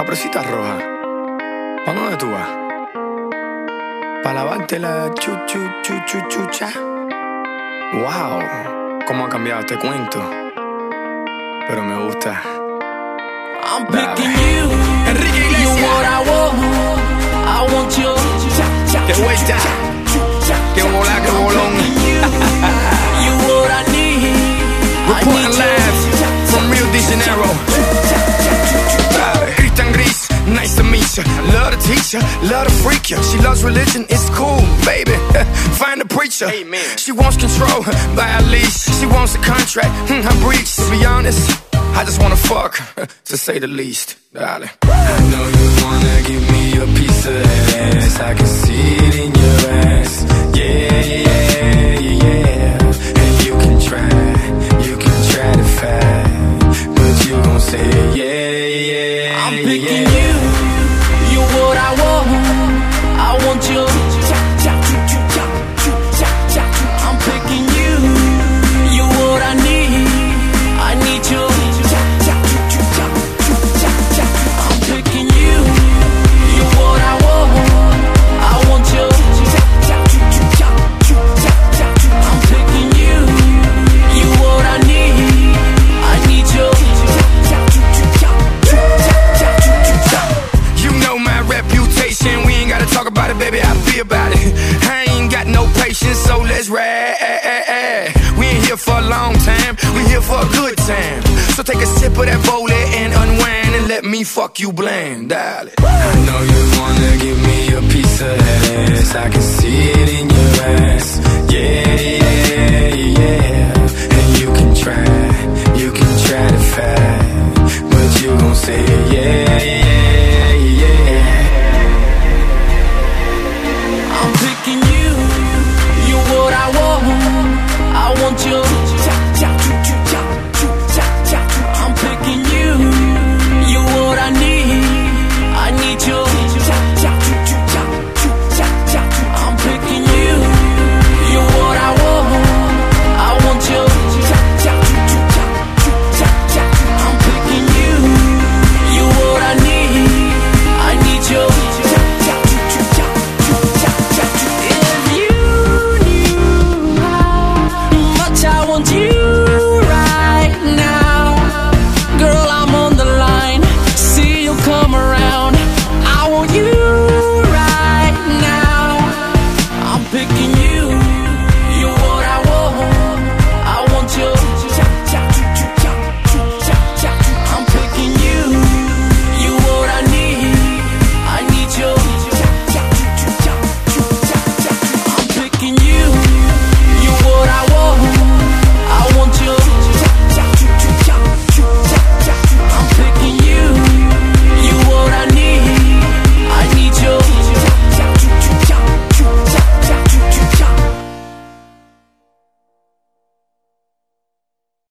Capricita roja. ¿Pa dónde tú vas? Pa' lavarte la chu chu chu chu chucha. Wow, cómo ha cambiado este cuento. Pero me gusta. I'm picking you. Enrique You Iglesias. what I want. I want you. Que vuelta. Que volá, que bolón. You what I need. Reporting live from Rio de Janeiro. Nice to meet you. Love to teach you, love to freak you. She loves religion, it's cool, baby. Find a preacher. Amen. She wants control by a leash. She wants a contract, hmm, her breach. To be honest, I just wanna fuck, to say the least. darling. I know you wanna give me a piece of that ass. I can see it in your ass. Yeah, yeah, yeah. And you can try, you can try to fight, but you gon' say yeah, yeah. I'm picking yeah. About it. I ain't got no patience, so let's ride. We ain't here for a long time. We here for a good time. So take a sip of that Voli and unwind and let me fuck you bland, darling. I know you wanna give me a piece of ass. I can